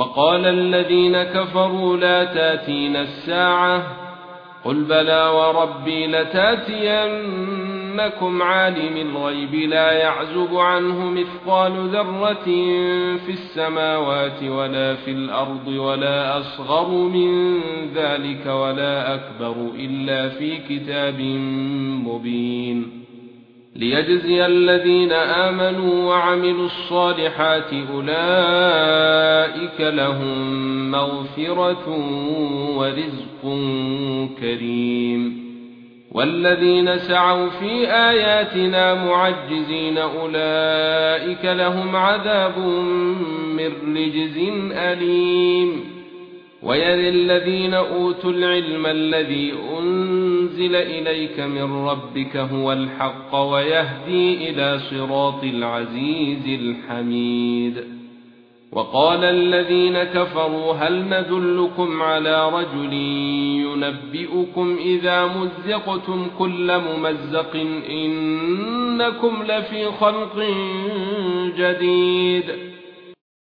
وقال الذين كفروا لا تاتين الساعة قل بلى وربي لتاتينكم عالم الغيب لا يعزب عنه مثقال ذرة في السماوات ولا في الأرض ولا أصغر من ذلك ولا أكبر إلا في كتاب مبين ليجزي الذين آمنوا وعملوا الصالحات أولئك لهم مغفرة ورزق كريم. والذين سعوا في آياتنا معجزين أولئك لهم عذاب من رجز أليم. ويرى الذين أوتوا العلم الذي أنزل إليك من ربك هو الحق ويهدي إلى صراط العزيز الحميد. وقال الذين كفروا هل ندلكم على رجل ينبئكم إذا مزقتم كل ممزق إنكم لفي خلق جديد